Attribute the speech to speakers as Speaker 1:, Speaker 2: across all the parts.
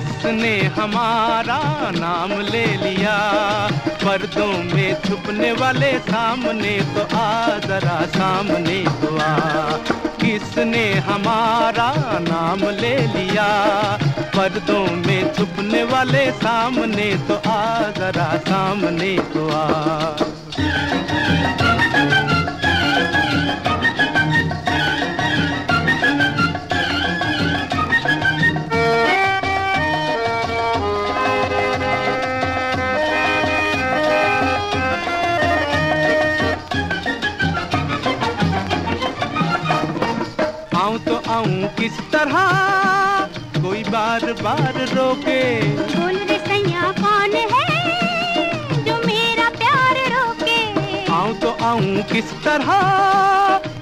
Speaker 1: किसने हमारा नाम ले लिया। पर्दों में छुपने वाले सामने तो आ, जरा सामने तो आ। किसने हमारा नाम ले लिया? पर्दों में छुपने वाले सामने तो आ, जरा सामने तो आ। तो आऊँ किस तरह? कोई बार बार रोके।
Speaker 2: बोल रे सैया कौन है जो मेरा प्यार रोके?
Speaker 1: आऊँ तो आऊँ किस तरह?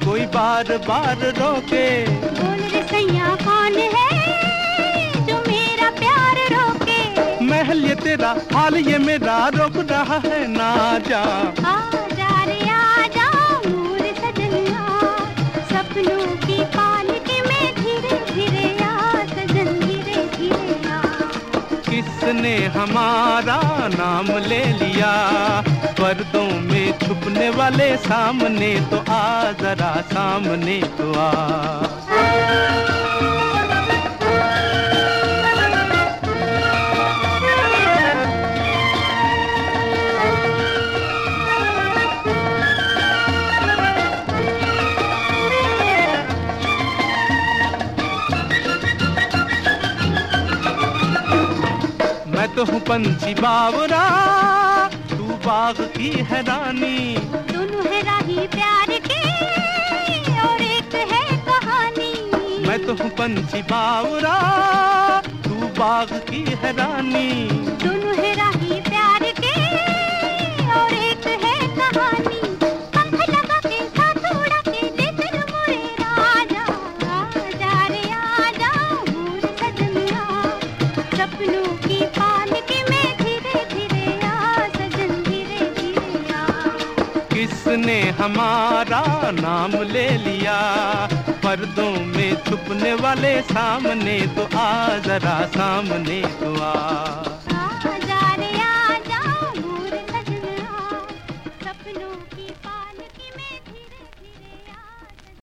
Speaker 1: कोई बार बार रोके।
Speaker 2: बोल रे सैया कौन है जो मेरा प्यार रोके?
Speaker 1: महल ये तेरा हाल ये मेरा रोक रहा है ना जा।
Speaker 2: आ आ
Speaker 1: किसने हमारा नाम ले लिया। पर्दों में छुपने वाले सामने तो आ, जरा सामने तो आ। तो हूँ पंछी बावरा तू बाग की है रानी।
Speaker 2: दोनों है राही प्यार के और एक है कहानी।
Speaker 1: मैं तो हूँ पंछी बावरा तू बाग की है रानी।
Speaker 2: दोनों है राही प्यार के और एक है कहानी। पंख लगा के साथ उड़ा के ले चल मोरे राजा आजा रे आजा मोर सजनिया सपनों की
Speaker 1: किसने हमारा नाम ले लिया। पर्दों में छुपने वाले सामने तो आ जरा सामने तो